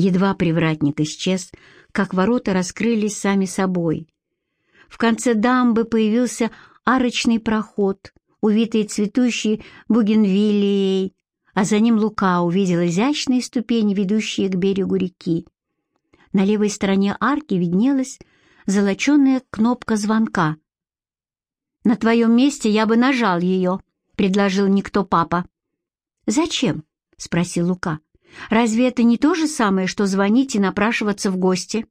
Едва привратник исчез, как ворота раскрылись сами собой. В конце дамбы появился арочный проход, увитый цветущей бугенвиллией, а за ним Лука увидел изящные ступени, ведущие к берегу реки. На левой стороне арки виднелась золоченая кнопка звонка. «На твоем месте я бы нажал ее», — предложил никто папа. «Зачем?» — спросил Лука. «Разве это не то же самое, что звонить и напрашиваться в гости?»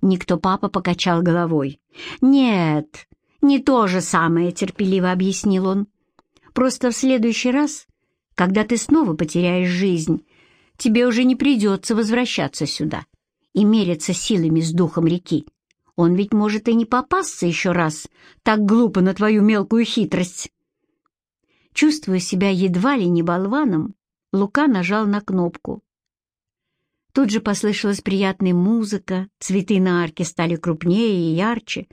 Никто папа покачал головой. «Нет, не то же самое», — терпеливо объяснил он. «Просто в следующий раз, когда ты снова потеряешь жизнь, тебе уже не придется возвращаться сюда и мериться силами с духом реки. Он ведь может и не попасться еще раз, так глупо на твою мелкую хитрость. Чувствуя себя едва ли не болваном, Лука нажал на кнопку. Тут же послышалась приятная музыка, цветы на арке стали крупнее и ярче,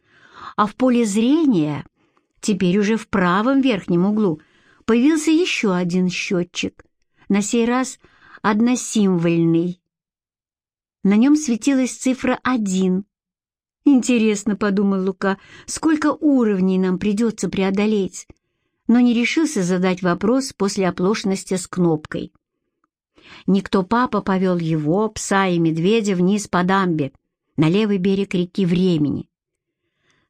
а в поле зрения, теперь уже в правом верхнем углу, появился еще один счетчик, на сей раз односимвольный. На нем светилась цифра «один». «Интересно», — подумал Лука, — «сколько уровней нам придется преодолеть?» Но не решился задать вопрос после оплошности с кнопкой. Никто папа повел его, пса и медведя вниз по дамбе, на левый берег реки Времени.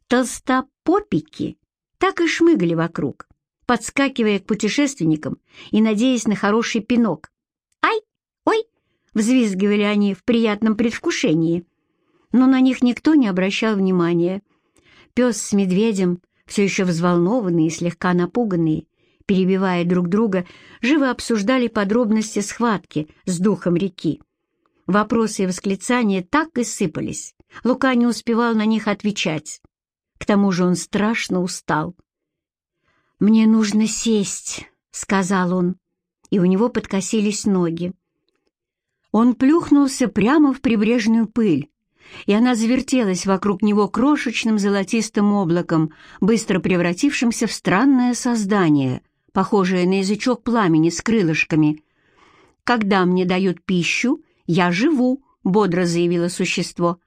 Толстопопики так и шмыгали вокруг, подскакивая к путешественникам и надеясь на хороший пинок. «Ай! Ой!» Взвизгивали они в приятном предвкушении. Но на них никто не обращал внимания. Пес с медведем, все еще взволнованные и слегка напуганные, перебивая друг друга, живо обсуждали подробности схватки с духом реки. Вопросы и восклицания так и сыпались. Лука не успевал на них отвечать. К тому же он страшно устал. «Мне нужно сесть», — сказал он, и у него подкосились ноги. Он плюхнулся прямо в прибрежную пыль, и она завертелась вокруг него крошечным золотистым облаком, быстро превратившимся в странное создание, похожее на язычок пламени с крылышками. «Когда мне дают пищу, я живу», — бодро заявило существо.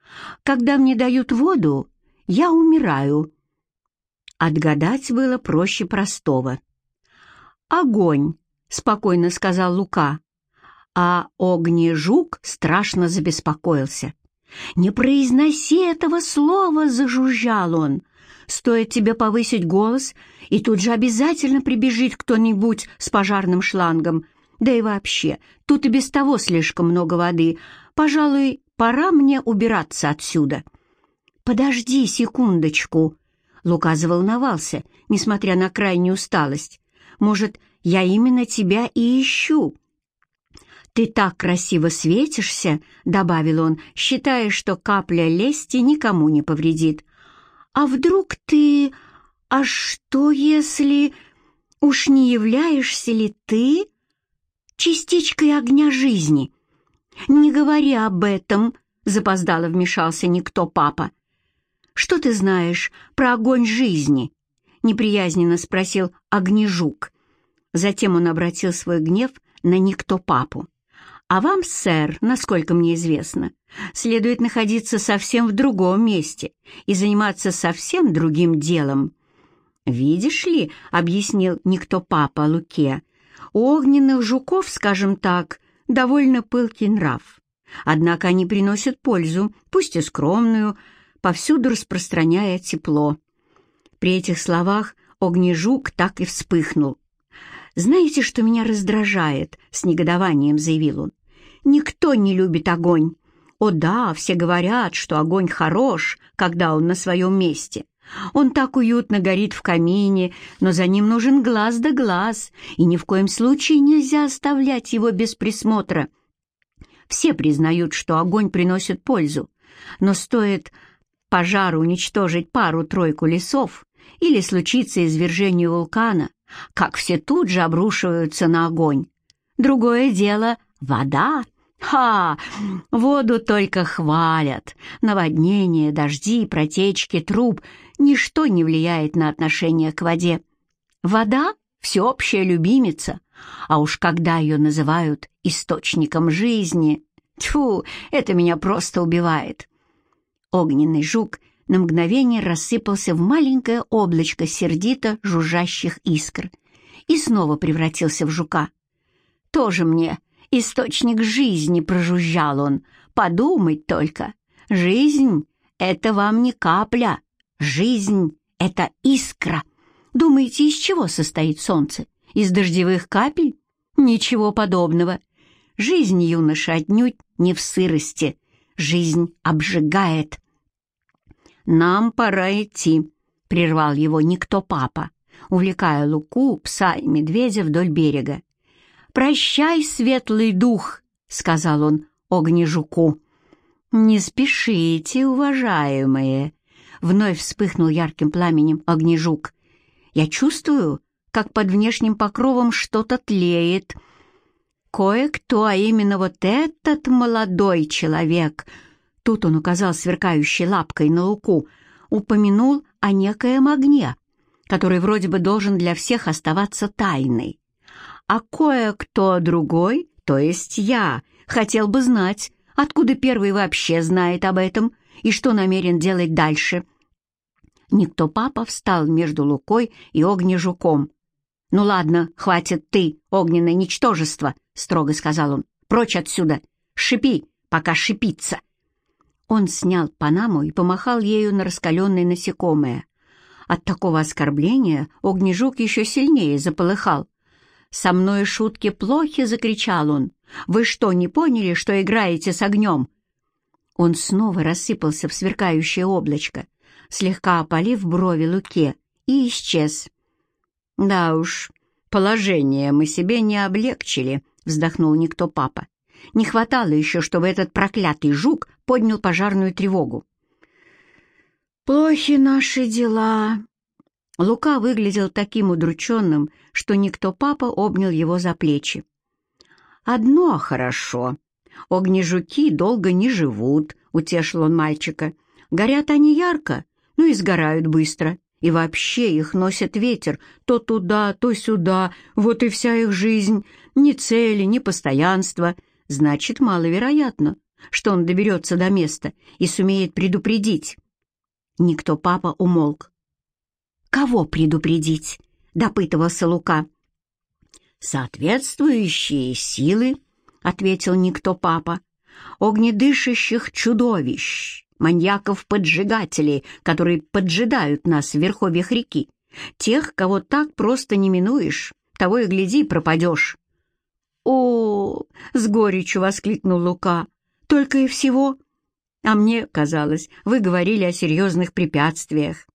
«Когда мне дают воду, я умираю». Отгадать было проще простого. «Огонь», — спокойно сказал Лука а огнежук страшно забеспокоился. «Не произноси этого слова!» — зажужжал он. «Стоит тебе повысить голос, и тут же обязательно прибежит кто-нибудь с пожарным шлангом. Да и вообще, тут и без того слишком много воды. Пожалуй, пора мне убираться отсюда». «Подожди секундочку!» Лука заволновался, несмотря на крайнюю усталость. «Может, я именно тебя и ищу?» «Ты так красиво светишься», — добавил он, считая, что капля лести никому не повредит. «А вдруг ты... А что если... Уж не являешься ли ты частичкой огня жизни?» «Не говори об этом», — запоздало вмешался никто папа. «Что ты знаешь про огонь жизни?» — неприязненно спросил огнежук. Затем он обратил свой гнев на никто папу. А вам, сэр, насколько мне известно, следует находиться совсем в другом месте и заниматься совсем другим делом. «Видишь ли», — объяснил никто папа Луке, «у огненных жуков, скажем так, довольно пылкий нрав. Однако они приносят пользу, пусть и скромную, повсюду распространяя тепло». При этих словах огнежук так и вспыхнул. «Знаете, что меня раздражает?» — с негодованием заявил он. Никто не любит огонь. О да, все говорят, что огонь хорош, когда он на своем месте. Он так уютно горит в камине, но за ним нужен глаз да глаз, и ни в коем случае нельзя оставлять его без присмотра. Все признают, что огонь приносит пользу, но стоит пожару уничтожить пару-тройку лесов или случится извержение вулкана, как все тут же обрушиваются на огонь. Другое дело — вода. Ха! Воду только хвалят. Наводнения, дожди, протечки, труб — ничто не влияет на отношение к воде. Вода — всеобщая любимица, а уж когда ее называют источником жизни, Тьфу, это меня просто убивает. Огненный жук на мгновение рассыпался в маленькое облачко сердито жужжащих искр и снова превратился в жука. Тоже мне источник жизни прожужжал он. Подумать только. Жизнь — это вам не капля. Жизнь — это искра. Думаете, из чего состоит солнце? Из дождевых капель? Ничего подобного. Жизнь юноша отнюдь не в сырости. Жизнь обжигает. «Нам пора идти», — прервал его никто папа, увлекая Луку, пса и медведя вдоль берега. «Прощай, светлый дух», — сказал он огнежуку. «Не спешите, уважаемые», — вновь вспыхнул ярким пламенем огнежук. «Я чувствую, как под внешним покровом что-то тлеет», — Кое-кто, а именно вот этот молодой человек, тут он указал сверкающей лапкой на луку, упомянул о некоем огне, который вроде бы должен для всех оставаться тайной. А кое-кто другой, то есть я, хотел бы знать, откуда первый вообще знает об этом и что намерен делать дальше. Никто папа встал между Лукой и Огнежуком. «Ну ладно, хватит ты, огненное ничтожество», — строго сказал он. «Прочь отсюда! Шипи, пока шипится!» Он снял панаму и помахал ею на раскаленное насекомое. От такого оскорбления огнежук еще сильнее заполыхал. «Со мной шутки плохи!» — закричал он. «Вы что, не поняли, что играете с огнем?» Он снова рассыпался в сверкающее облачко, слегка опалив брови Луке, и исчез. «Да уж, положение мы себе не облегчили», — вздохнул никто папа. «Не хватало еще, чтобы этот проклятый жук поднял пожарную тревогу». «Плохи наши дела». Лука выглядел таким удрученным, что никто папа обнял его за плечи. «Одно хорошо. Огнежуки долго не живут», — утешил он мальчика. «Горят они ярко, ну и сгорают быстро. И вообще их носит ветер то туда, то сюда, вот и вся их жизнь. Ни цели, ни постоянства. Значит, маловероятно, что он доберется до места и сумеет предупредить. Никто папа умолк. «Кого предупредить?» — допытывался Лука. «Соответствующие силы», — ответил никто папа, — «огнедышащих чудовищ, маньяков-поджигателей, которые поджидают нас в верховьях реки. Тех, кого так просто не минуешь, того и гляди, пропадешь. «О!» — с горечью воскликнул Лука. «Только и всего?» «А мне казалось, вы говорили о серьезных препятствиях».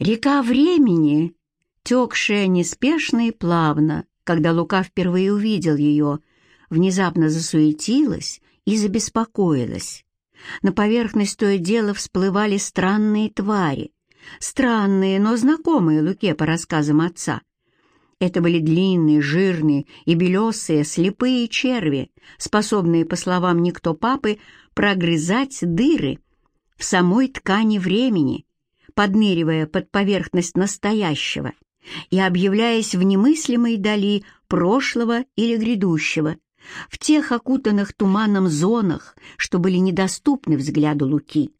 Река времени, текшая неспешно и плавно, когда Лука впервые увидел ее, внезапно засуетилась и забеспокоилась. На поверхность то и дело всплывали странные твари. Странные, но знакомые Луке по рассказам отца. Это были длинные, жирные и белесые слепые черви, способные, по словам никто папы, прогрызать дыры в самой ткани времени, подныривая под поверхность настоящего и объявляясь в немыслимой дали прошлого или грядущего, в тех окутанных туманом зонах, что были недоступны взгляду Луки,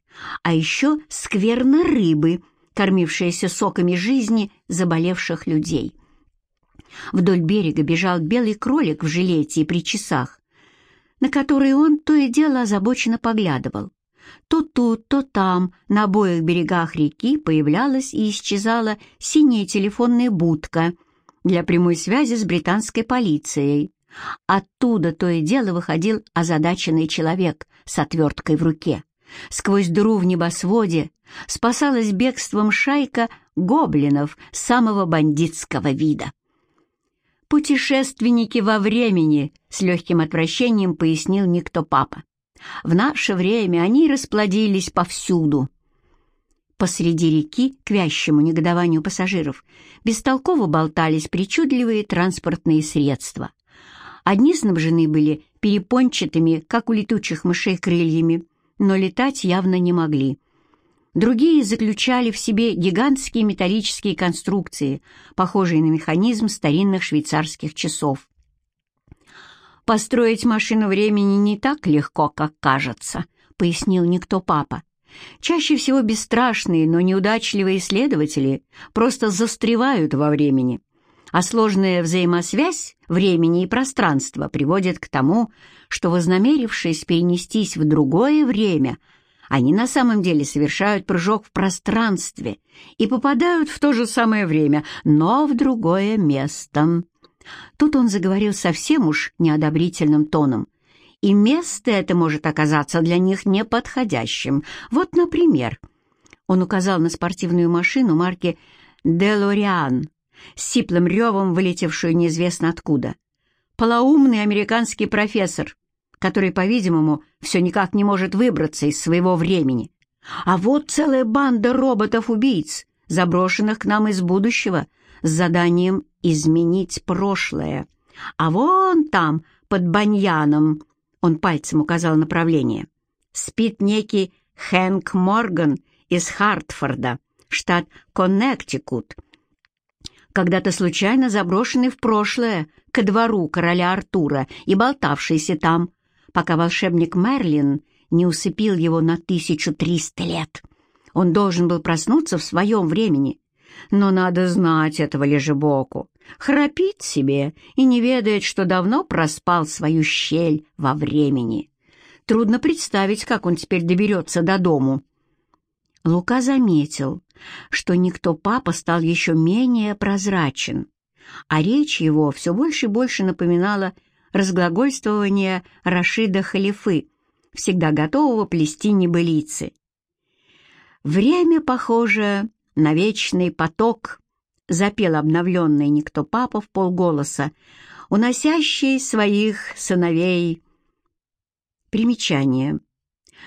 а еще скверно рыбы, кормившиеся соками жизни заболевших людей. Вдоль берега бежал белый кролик в жилете и при часах, на которые он то и дело озабоченно поглядывал. То тут, то там, на обоих берегах реки появлялась и исчезала синяя телефонная будка для прямой связи с британской полицией. Оттуда то и дело выходил озадаченный человек с отверткой в руке. Сквозь дыру в небосводе спасалась бегством шайка гоблинов самого бандитского вида. «Путешественники во времени», — с легким отвращением пояснил никто папа. «В наше время они расплодились повсюду». Посреди реки, к вящему негодованию пассажиров, бестолково болтались причудливые транспортные средства. Одни снабжены были перепончатыми, как у летучих мышей, крыльями, но летать явно не могли. Другие заключали в себе гигантские металлические конструкции, похожие на механизм старинных швейцарских часов. «Построить машину времени не так легко, как кажется», — пояснил никто папа. «Чаще всего бесстрашные, но неудачливые исследователи просто застревают во времени, а сложная взаимосвязь времени и пространства приводит к тому, что, вознамерившись перенестись в другое время, они на самом деле совершают прыжок в пространстве и попадают в то же самое время, но в другое место. Тут он заговорил совсем уж неодобрительным тоном, и место это может оказаться для них неподходящим. Вот, например, он указал на спортивную машину марки «Делориан», с сиплым ревом вылетевшую неизвестно откуда. Полоумный американский профессор, который, по-видимому, все никак не может выбраться из своего времени. А вот целая банда роботов-убийц, заброшенных к нам из будущего, с заданием изменить прошлое. А вон там, под баньяном, он пальцем указал направление, спит некий Хэнк Морган из Хартфорда, штат Коннектикут, когда-то случайно заброшенный в прошлое ко двору короля Артура и болтавшийся там, пока волшебник Мерлин не усыпил его на 1300 лет. Он должен был проснуться в своем времени, но надо знать этого лежебоку. Храпит себе и не ведает, что давно проспал свою щель во времени. Трудно представить, как он теперь доберется до дому. Лука заметил, что никто папа стал еще менее прозрачен, а речь его все больше и больше напоминала разглагольствование Рашида Халифы, всегда готового плести небылицы. Время, похоже, на вечный поток, запел обновленный никто папа в полголоса, уносящий своих сыновей. Примечание.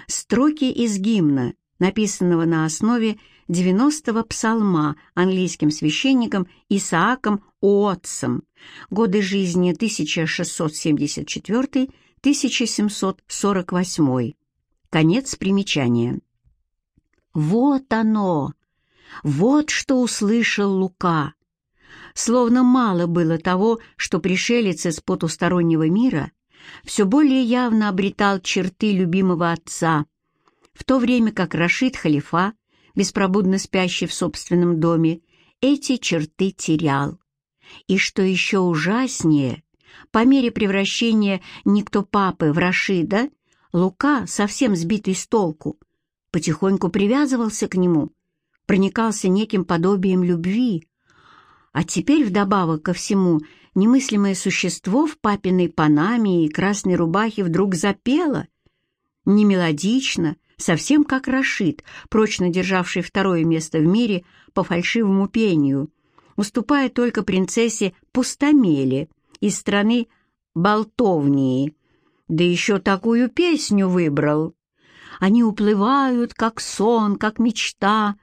Строки из гимна, написанного на основе 90-го псалма английским священником Исааком Уотсом, годы жизни 1664-1748. Конец примечания. Вот оно! Вот что услышал Лука. Словно мало было того, что пришелец из потустороннего мира все более явно обретал черты любимого отца, в то время как Рашид Халифа беспробудно спящий в собственном доме, эти черты терял. И что еще ужаснее, по мере превращения никто папы в Рашида, Лука, совсем сбитый с толку, потихоньку привязывался к нему, проникался неким подобием любви. А теперь вдобавок ко всему немыслимое существо в папиной панаме и красной рубахе вдруг запело. Не мелодично, совсем как Рашид, прочно державший второе место в мире по фальшивому пению, уступая только принцессе Пустомеле из страны Болтовнии. Да еще такую песню выбрал. Они уплывают, как сон, как мечта.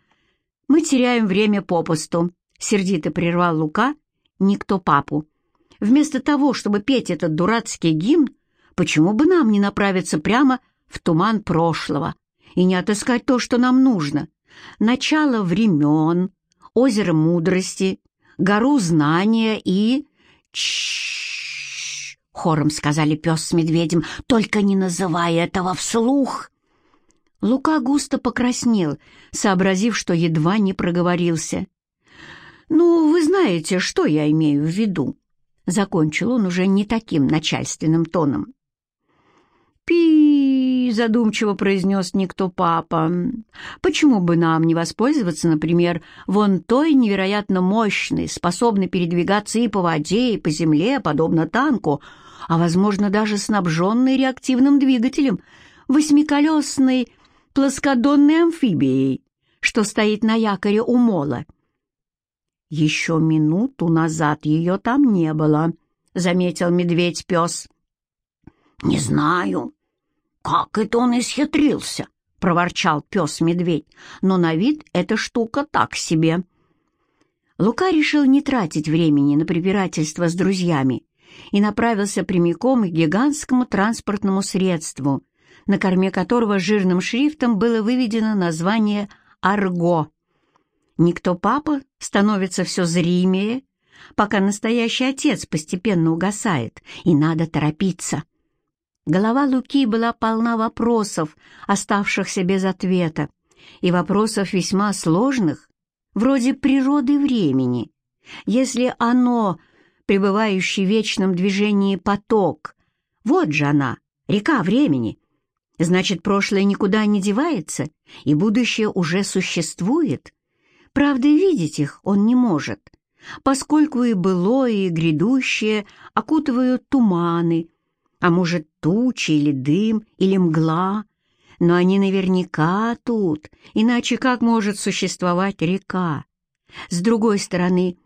Мы теряем время попусту, — сердито прервал Лука, никто папу. Вместо того, чтобы петь этот дурацкий гимн, почему бы нам не направиться прямо в туман прошлого, и не отыскать то, что нам нужно. Начало времен, озеро мудрости, гору знания и... Чш! хором сказали пес с медведем, только не называй этого вслух. Лука густо покраснел, сообразив, что едва не проговорился. «Ну, вы знаете, что я имею в виду?» Закончил он уже не таким начальственным тоном. «Пи!» — задумчиво произнес никто папа. «Почему бы нам не воспользоваться, например, вон той невероятно мощной, способной передвигаться и по воде, и по земле, подобно танку, а, возможно, даже снабженной реактивным двигателем, восьмиколесной плоскодонной амфибией, что стоит на якоре у мола?» «Еще минуту назад ее там не было», — заметил медведь-пес. «Не знаю», «Как это он исхитрился?» — проворчал пес-медведь. «Но на вид эта штука так себе». Лука решил не тратить времени на препирательство с друзьями и направился прямиком к гигантскому транспортному средству, на корме которого жирным шрифтом было выведено название «Арго». Никто папа становится все зримее, пока настоящий отец постепенно угасает, и надо торопиться. Голова Луки была полна вопросов, оставшихся без ответа, и вопросов весьма сложных, вроде природы времени. Если оно, пребывающий в вечном движении поток, вот же она, река времени, значит, прошлое никуда не девается, и будущее уже существует. Правда, видеть их он не может, поскольку и былое, и грядущее окутывают туманы, а может, тучи или дым, или мгла, но они наверняка тут, иначе как может существовать река? С другой стороны,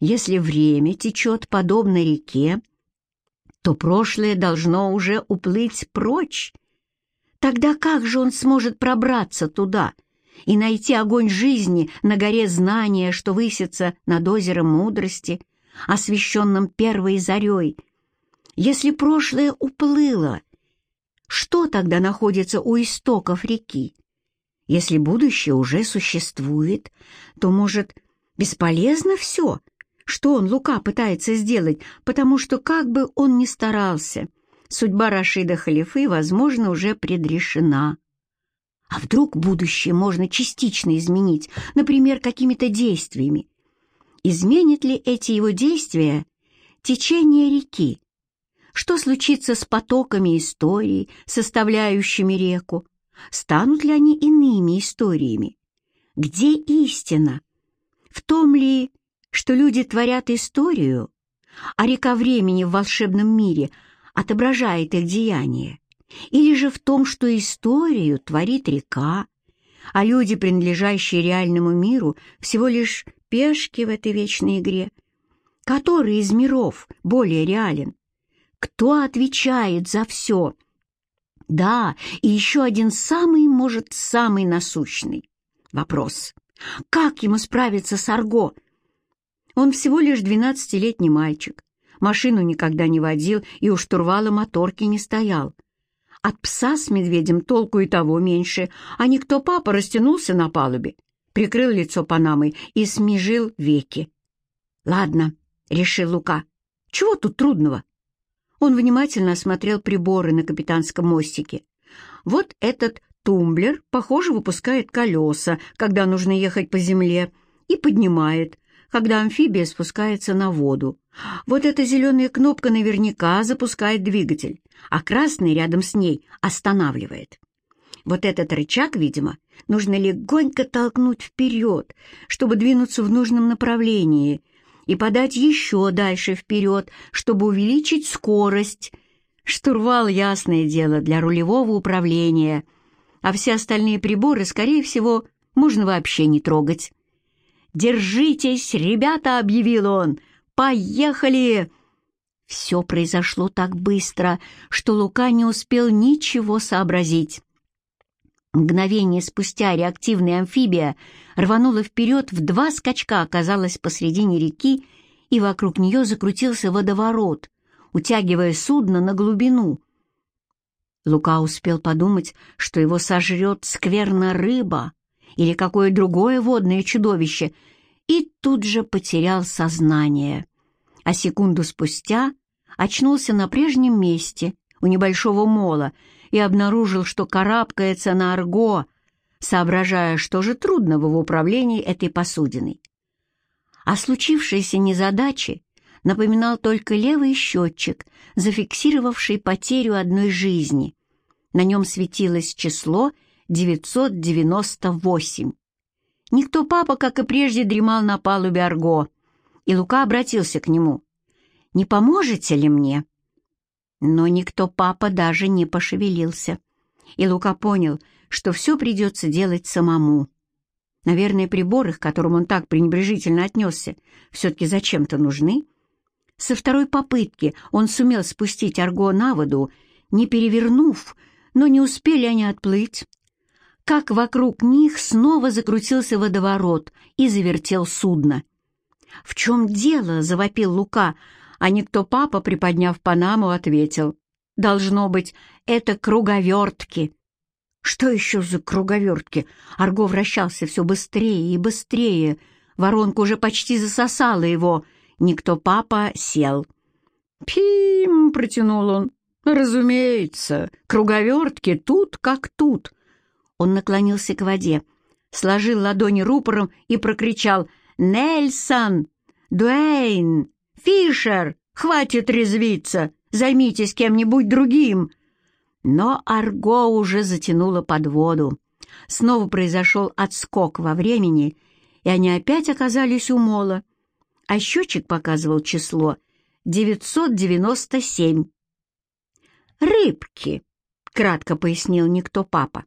если время течет подобно реке, то прошлое должно уже уплыть прочь. Тогда как же он сможет пробраться туда и найти огонь жизни на горе знания, что высится над озером мудрости, освещенным первой зарей, если прошлое уплыло? Что тогда находится у истоков реки? Если будущее уже существует, то, может, бесполезно все, что он, Лука, пытается сделать, потому что, как бы он ни старался, судьба Рашида Халифы, возможно, уже предрешена. А вдруг будущее можно частично изменить, например, какими-то действиями? Изменит ли эти его действия течение реки? Что случится с потоками историй, составляющими реку? Станут ли они иными историями? Где истина? В том ли, что люди творят историю, а река времени в волшебном мире отображает их деяния? Или же в том, что историю творит река, а люди, принадлежащие реальному миру, всего лишь пешки в этой вечной игре? Который из миров более реален? Кто отвечает за все? Да, и еще один самый, может, самый насущный вопрос. Как ему справиться с Арго? Он всего лишь двенадцатилетний мальчик, машину никогда не водил и у штурвала моторки не стоял. От пса с медведем толку и того меньше, а никто папа растянулся на палубе, прикрыл лицо панамой и смежил веки. «Ладно», — решил Лука, — «чего тут трудного? Он внимательно осмотрел приборы на капитанском мостике. Вот этот тумблер, похоже, выпускает колеса, когда нужно ехать по земле, и поднимает, когда амфибия спускается на воду. Вот эта зеленая кнопка наверняка запускает двигатель, а красный рядом с ней останавливает. Вот этот рычаг, видимо, нужно легонько толкнуть вперед, чтобы двинуться в нужном направлении — и подать еще дальше вперед, чтобы увеличить скорость. Штурвал, ясное дело, для рулевого управления, а все остальные приборы, скорее всего, можно вообще не трогать. «Держитесь, ребята!» — объявил он. «Поехали!» Все произошло так быстро, что Лука не успел ничего сообразить. Мгновение спустя реактивная амфибия рванула вперед, в два скачка оказалась посредине реки, и вокруг нее закрутился водоворот, утягивая судно на глубину. Лука успел подумать, что его сожрет скверно рыба или какое другое водное чудовище, и тут же потерял сознание. А секунду спустя очнулся на прежнем месте, у небольшого мола, и обнаружил, что карабкается на арго, соображая, что же трудного в управлении этой посудиной. О случившейся незадаче напоминал только левый счетчик, зафиксировавший потерю одной жизни. На нем светилось число 998. Никто папа, как и прежде, дремал на палубе Арго, и Лука обратился к нему. «Не поможете ли мне?» Но никто папа даже не пошевелился. И Лука понял, что все придется делать самому. Наверное, приборы, к которым он так пренебрежительно отнесся, все-таки зачем-то нужны. Со второй попытки он сумел спустить арго на воду, не перевернув, но не успели они отплыть. Как вокруг них снова закрутился водоворот и завертел судно. «В чем дело?» — завопил Лука, а никто папа, приподняв Панаму, ответил. «Должно быть, это круговертки». «Что еще за круговертки?» Арго вращался все быстрее и быстрее. Воронка уже почти засосала его, Никто папа сел. «Пим!» — протянул он. «Разумеется, круговертки тут как тут». Он наклонился к воде, сложил ладони рупором и прокричал «Нельсон! Дуэйн! Фишер! Хватит резвиться! Займитесь кем-нибудь другим!» Но Арго уже затянуло под воду. Снова произошел отскок во времени, и они опять оказались у мола. А счетчик показывал число 997. «Рыбки», — кратко пояснил никто папа.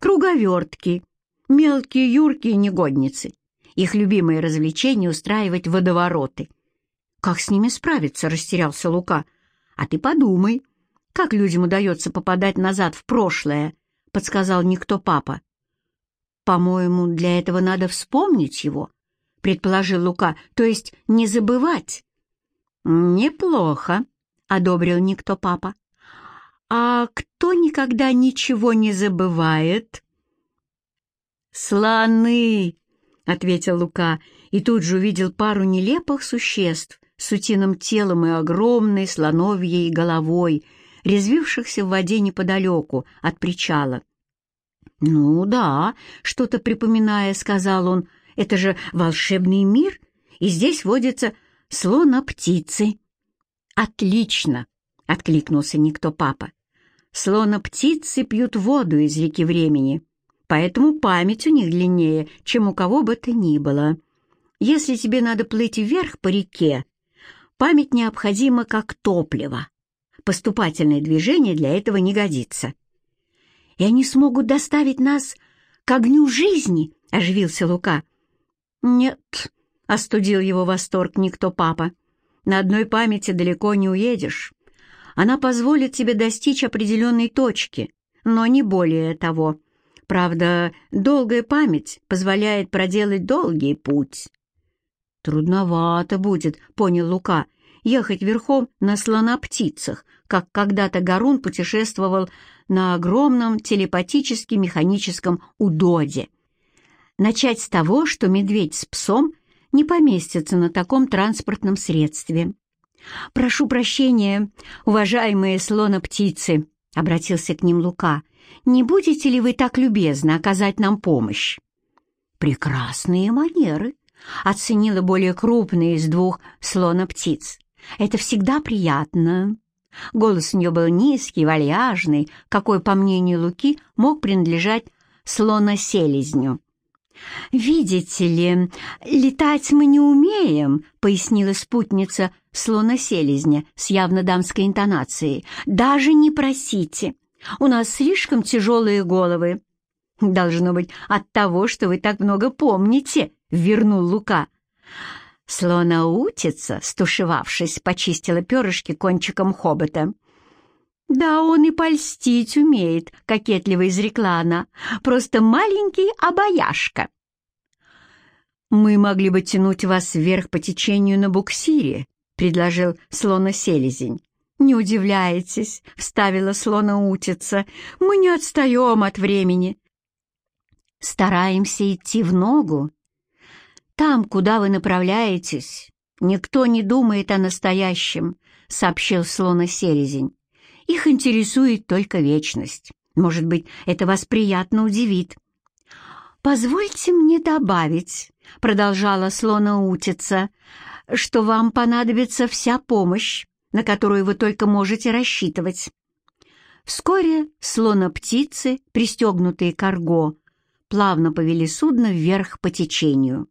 «Круговертки, мелкие юркие негодницы. Их любимое развлечение — устраивать водовороты». «Как с ними справиться?» — растерялся Лука. «А ты подумай, как людям удается попадать назад в прошлое?» — подсказал никто папа. «По-моему, для этого надо вспомнить его», — предположил Лука, — «то есть не забывать». «Неплохо», — одобрил никто папа. «А кто никогда ничего не забывает?» «Слоны», — ответил Лука, и тут же увидел пару нелепых существ с утиным телом и огромной слоновьей головой, резвившихся в воде неподалеку от причала. «Ну да, что-то припоминая», — сказал он, — «это же волшебный мир, и здесь водятся слона-птицы». «Отлично!» — откликнулся никто папа. «Слона-птицы пьют воду из реки времени, поэтому память у них длиннее, чем у кого бы то ни было. Если тебе надо плыть вверх по реке, память необходима как топливо. Поступательное движение для этого не годится» и они смогут доставить нас к огню жизни?» — оживился Лука. «Нет», — остудил его восторг никто папа, — «на одной памяти далеко не уедешь. Она позволит тебе достичь определенной точки, но не более того. Правда, долгая память позволяет проделать долгий путь». «Трудновато будет», — понял Лука, — «ехать верхом на слона-птицах, как когда-то Гарун путешествовал на огромном телепатически-механическом удоде. Начать с того, что медведь с псом не поместятся на таком транспортном средстве. «Прошу прощения, уважаемые слона-птицы», — обратился к ним Лука, «не будете ли вы так любезны оказать нам помощь?» «Прекрасные манеры», — оценила более крупная из двух слона-птиц. «Это всегда приятно». Голос у нее был низкий, вальяжный, какой, по мнению Луки, мог принадлежать слона-селезню. «Видите ли, летать мы не умеем», — пояснила спутница слона-селезня с явно дамской интонацией. «Даже не просите. У нас слишком тяжелые головы». «Должно быть от того, что вы так много помните», — вернул Лука. Слоноутица, стушевавшись, почистила перышки кончиком хобота. «Да он и польстить умеет», — кокетливо изрекла она. «Просто маленький обаяшка». «Мы могли бы тянуть вас вверх по течению на буксире», — предложил слона-селезень. «Не удивляйтесь», — вставила слона-утица, — «мы не отстаем от времени». «Стараемся идти в ногу «Там, куда вы направляетесь, никто не думает о настоящем», — сообщил слона-селезень. «Их интересует только вечность. Может быть, это вас приятно удивит». «Позвольте мне добавить», — продолжала слона-утица, «что вам понадобится вся помощь, на которую вы только можете рассчитывать». Вскоре слона-птицы, пристегнутые к арго, плавно повели судно вверх по течению.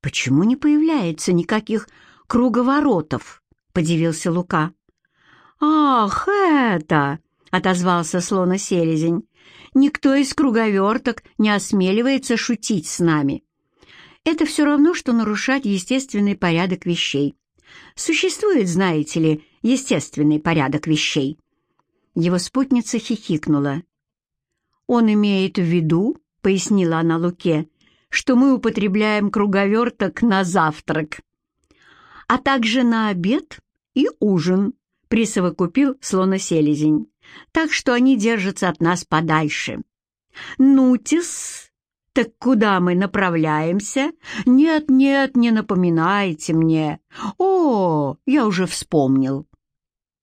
«Почему не появляется никаких круговоротов?» — подивился Лука. «Ах, это!» — отозвался слона-селезень. «Никто из круговерток не осмеливается шутить с нами. Это все равно, что нарушать естественный порядок вещей. Существует, знаете ли, естественный порядок вещей». Его спутница хихикнула. «Он имеет в виду, — пояснила она Луке, что мы употребляем круговерток на завтрак, а также на обед и ужин, присовокупил слоноселезень, так что они держатся от нас подальше. Нутис, «Так куда мы направляемся?» «Нет, нет, не напоминайте мне». «О, я уже вспомнил.